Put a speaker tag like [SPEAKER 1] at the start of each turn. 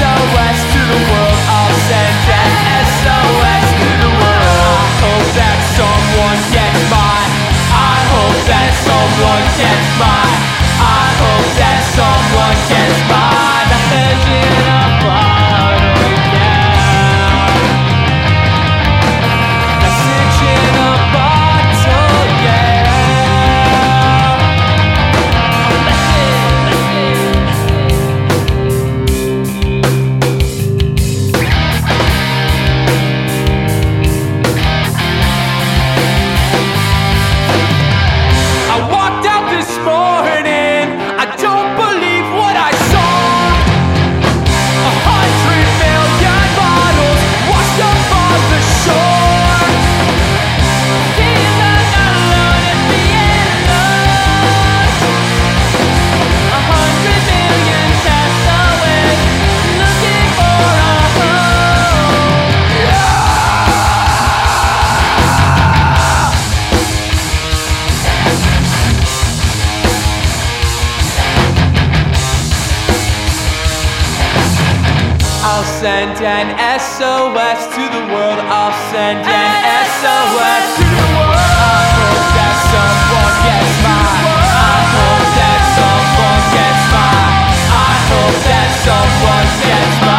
[SPEAKER 1] so much to the world. I'll send an SOS to the world. I'll send an, SOS, SOS to the world. I hope that someone gets by. I hope that someone gets by. I hope that someone gets by.